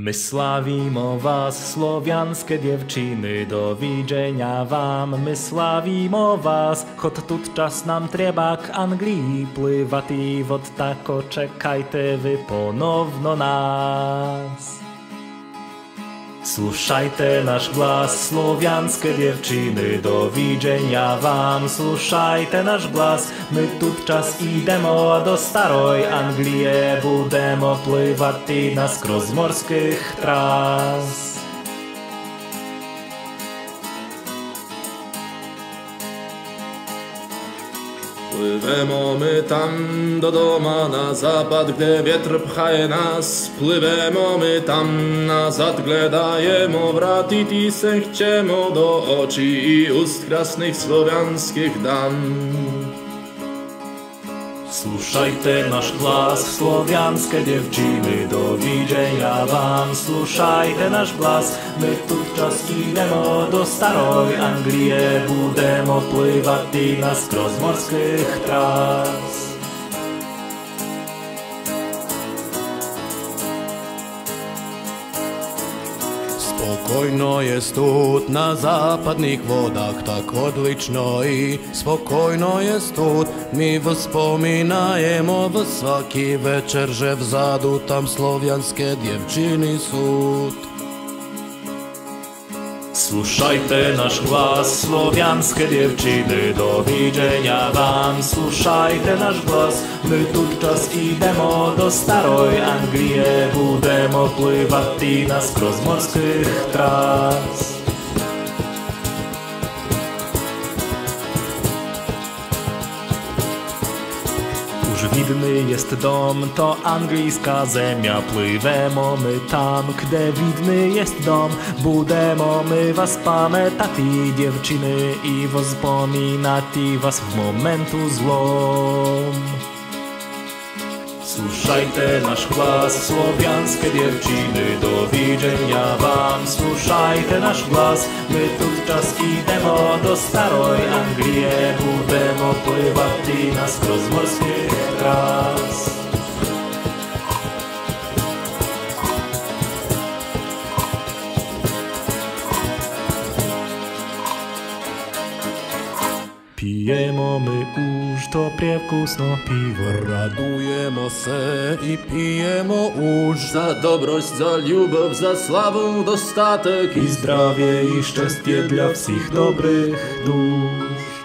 My sławimo was, słowianskie dziewczyny, do widzenia wam. My sławimo was, choć tut czas nam trzeba k Anglii pływać i wod tako czekajte wy ponowno nas. Słuchajcie nasz głos, słowianskie dziewczyny, do widzenia wam. Słuchajcie nasz głos, my tu czas idemo do staroj Anglii, budemo pływać na skroz morskich tras. Pływemo my tam do doma na zapad, gdzie wietr pchaje nas. Pływemo my tam nazad, gledajemo wratić i se chciemo do oczy i ust krasnych słowiańskich dam. Słuchajcie nasz głos, słowianskie dziewczyny, do widzenia wam. Słuchajcie nasz głos, my tu czas idemo do staroj Anglii, budemo pływać i na skroz morskich tras. Spokojno je stut na zapadnih vodah, tak odlično i spokojno je stut. Mi vzpominajemo v svaki večer, že vzadu tam slovjanske djevčini sud. Słuchajcie nasz głos, słowianskie dziewczyny, do widzenia wam. Słuchajcie nasz głos, my tu czas idemo do staroj Anglii, budemo pływać i na skroz morskich tras. Już widny jest dom, to anglijska zemia Pływemo my tam, gdzie widny jest dom Budemo my was pamiętati dziewczyny I wspominati was w momentu złom Słuchajcie nasz głos, słowianskie dziewczyny, do widzenia wam. Słuchajcie nasz głos, my tu czas idemo do staroj Anglii, budemo pływać i na skroz morskich tras. znamy już to priewkusno piwo. Radujemo se i pijemo już za dobroć, za ljubaw, za sławę, dostatek i zdrowie i szczęście dla wszystkich dobrych dusz.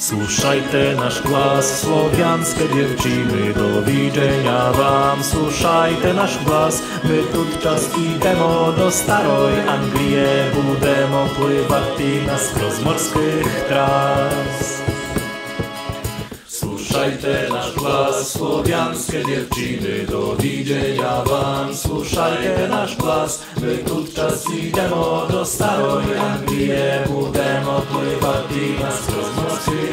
Słuchajcie nasz głos, słowianskie dziewczyny, do widzenia wam. Słuchajcie nasz głos, my tu czas idemo do staroj Anglii, budemo pływać i na skroz morskich tras. Słuchajcie nasz głos, słowianskie dziewczyny, do widzenia wam. Słuchajcie nasz głos, my tu czas idemo do staroj Anglii, budemo pływać i na skroz morskich.